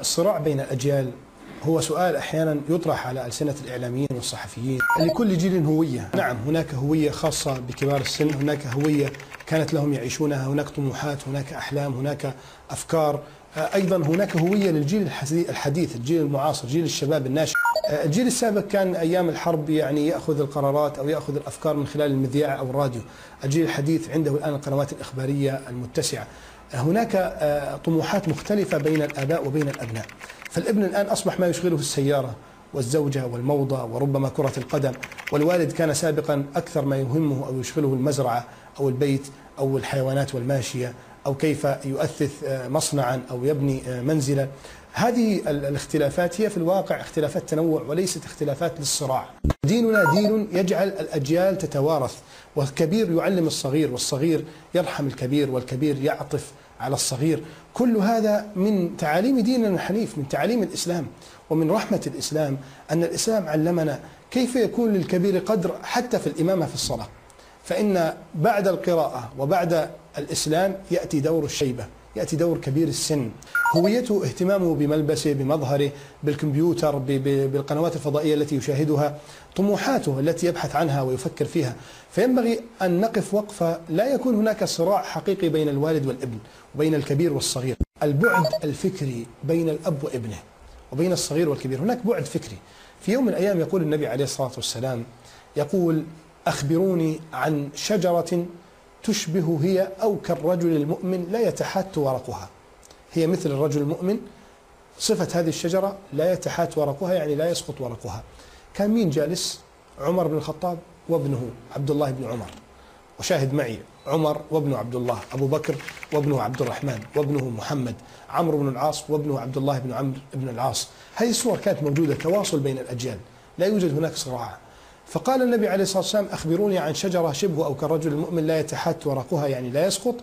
الصراع بين الأجيال هو سؤال أحيانا يطرح على ألسنة الإعلاميين والصحفيين. لكل جيل هوية. نعم هناك هوية خاصة بكبار السن. هناك هوية كانت لهم يعيشونها. هناك طموحات هناك أحلام هناك أفكار. أيضا هناك هوية للجيل الحديث الجيل المعاصر جيل الشباب الناشئ. الجيل السابق كان أيام الحرب يعني يأخذ القرارات أو يأخذ الأفكار من خلال المذياع أو الراديو. الجيل الحديث عنده الآن القنوات الإخبارية المتسعة. هناك طموحات مختلفة بين الآباء وبين الأبناء. فالابن الآن أصبح ما يشغله السيارة والزوجة والموضة وربما كرة القدم. والوالد كان سابقا أكثر ما يهمه أو يشغله المزرعة أو البيت أو الحيوانات والماشية أو كيف يؤثث مصنعا أو يبني منزلا. هذه الاختلافات هي في الواقع اختلافات تنوع وليست اختلافات للصراع. ديننا دين يجعل الأجيال تتوارث والكبير يعلم الصغير والصغير يرحم الكبير والكبير يعطف على الصغير. كل هذا من تعاليم ديننا الحنيف من تعاليم الإسلام. ومن رحمة الإسلام أن الإسلام علمنا كيف يكون للكبير قدر حتى في الإمامة في الصلاة. فإن بعد القراءة وبعد الإسلام يأتي دور الشيبة. يأتي دور كبير السن. هويته اهتمامه بملبسه بمظهره بالكمبيوتر بالقنوات الفضائية التي يشاهدها طموحاته التي يبحث عنها ويفكر فيها. فينبغي أن نقف وقفة لا يكون هناك صراع حقيقي بين الوالد والابن وبين الكبير والصغير. البعد الفكري بين الأب وابنه وبين الصغير والكبير. هناك بعد فكري. في يوم من الأيام يقول النبي عليه الصلاة والسلام يقول أخبروني عن شجرة تشبه هي أو كالرجل المؤمن لا يتحات ورقها. هي مثل الرجل المؤمن صفة هذه الشجرة لا يتحات ورقها يعني لا يسقط ورقها. كان مين جالس؟ عمر بن الخطاب وابنه عبد الله بن عمر. وشاهد معي عمر وابنه عبد الله أبو بكر وابنه عبد الرحمن وابنه محمد عمرو بن العاص وابنه عبد الله بن عمرو بن العاص. هذه الصور كانت موجودة تواصل بين الأجيال. لا يوجد هناك صراع. فقال النبي عليه الصلاة والسلام أخبروني عن شجرة شبه أو كالرجل المؤمن لا يتحت ورقها يعني لا يسقط.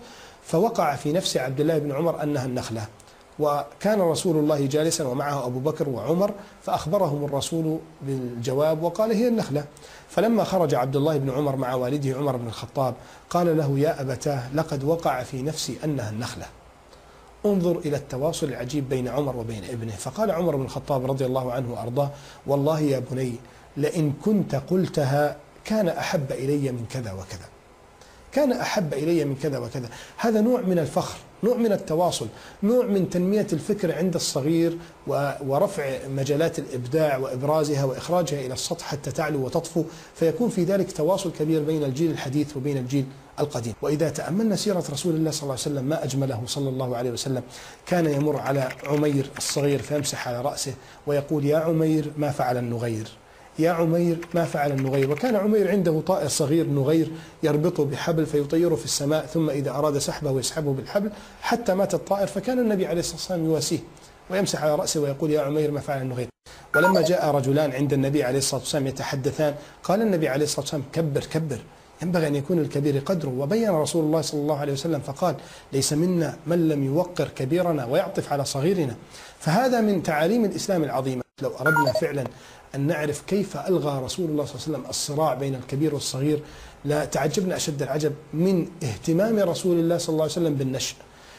فوقع في نفس عبد الله بن عمر أنها النخلة. وكان رسول الله جالسا ومعه أبو بكر وعمر فأخبرهم الرسول بالجواب وقال هي النخلة. فلما خرج عبد الله بن عمر مع والده عمر بن الخطاب قال له يا أبتاه لقد وقع في نفسي أنها النخلة. انظر إلى التواصل العجيب بين عمر وبين ابنه. فقال عمر بن الخطاب رضي الله عنه وأرضاه والله يا بني لئن كنت قلتها كان أحب إلي من كذا وكذا. كان أحب إلي من كذا وكذا. هذا نوع من الفخر نوع من التواصل نوع من تنمية الفكر عند الصغير ورفع مجالات الإبداع وإبرازها وإخراجها إلى السطح حتى تعلو وتطفو. فيكون في ذلك تواصل كبير بين الجيل الحديث وبين الجيل القديم. وإذا تأملنا سيرة رسول الله صلى الله عليه وسلم ما أجمله صلى الله عليه وسلم؟ كان يمر على عمير الصغير فيمسح على رأسه ويقول يا عمير ما فعل النغير؟ يا عمير ما فعل النغير. وكان عمير عنده طائر صغير نغير يربطه بحبل فيطيره في السماء ثم إذا أراد سحبه ويسحبه بالحبل حتى مات الطائر فكان النبي عليه الصلاة والسلام يواسيه ويمسح على رأسه ويقول يا عمير ما فعل النغير. ولما جاء رجلان عند النبي عليه الصلاة والسلام يتحدثان قال النبي عليه الصلاة والسلام كبر كبر ينبغي أن يكون الكبير قدره. وبين رسول الله صلى الله عليه وسلم فقال ليس منا من لم يوقر كبيرنا ويعطف على صغيرنا. فهذا من تعاليم الإسلام العظيمة. لو أردنا فعلا أن نعرف كيف ألغى رسول الله صلى الله عليه وسلم الصراع بين الكبير والصغير لا تعجبنا أشد العجب من اهتمام رسول الله صلى الله عليه وسلم بالنشء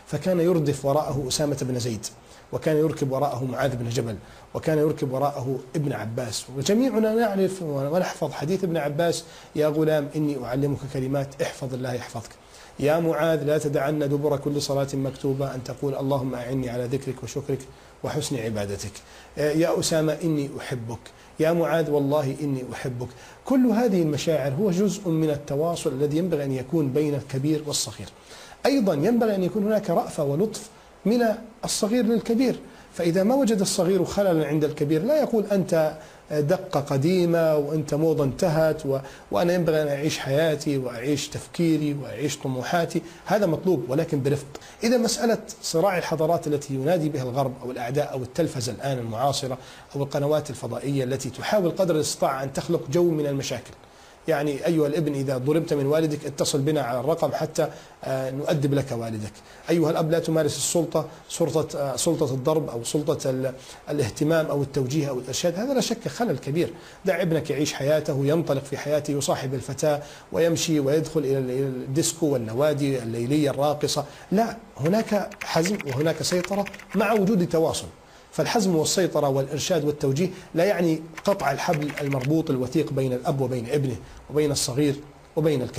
فكان يردف وراءه أسامة بن زيد وكان يركب وراءه معاذ بن جبل وكان يركب وراءه ابن عباس. وجميعنا نعرف ونحفظ حديث ابن عباس يا غلام إني أعلمك كلمات احفظ الله يحفظك. يا معاذ لا تدعن دبر كل صلاة مكتوبة. أن تقول اللهم أعني على ذكرك وشكرك وحسن عبادتك. يا أسامة إني أحبك. يا معاذ والله إني أحبك. كل هذه المشاعر هو جزء من التواصل الذي ينبغي أن يكون بين الكبير والصغير. أيضا ينبغي أن يكون هناك رأفة ولطف من الصغير للكبير. فإذا ما وجد الصغير خللا عند الكبير لا يقول أنت دقة قديمة وأنت موضة انتهت. وأنا ينبغي أن أعيش حياتي وأعيش تفكيري وأعيش طموحاتي هذا مطلوب ولكن برفق إذا مسألة صراع الحضارات التي ينادي بها الغرب أو الأعداء أو التلفزة الآن المعاصرة أو القنوات الفضائية التي تحاول قدر الإستطاعة أن تخلق جو من المشاكل يعني أيها الابن إذا ضربت من والدك اتصل بنا على الرقم حتى آه، نؤدب لك والدك. أيها الأب لا تمارس السلطة سلطة, آه، سلطة الضرب أو سلطة ال- الاهتمام أو التوجيه أو الإرشاد. هذا لا شك خلل كبير. دع ابنك يعيش حياته ينطلق في حياته يصاحب الفتاة ويمشي ويدخل إلى الديسكو والنوادي الليلية الراقصة. لا هناك حزم وهناك سيطرة مع وجود تواصل. فالحزم والسيطرة والإرشاد والتوجيه لا يعني قطع الحبل المربوط الوثيق بين الأب وبين ابنه وبين الصغير وبين الكبير.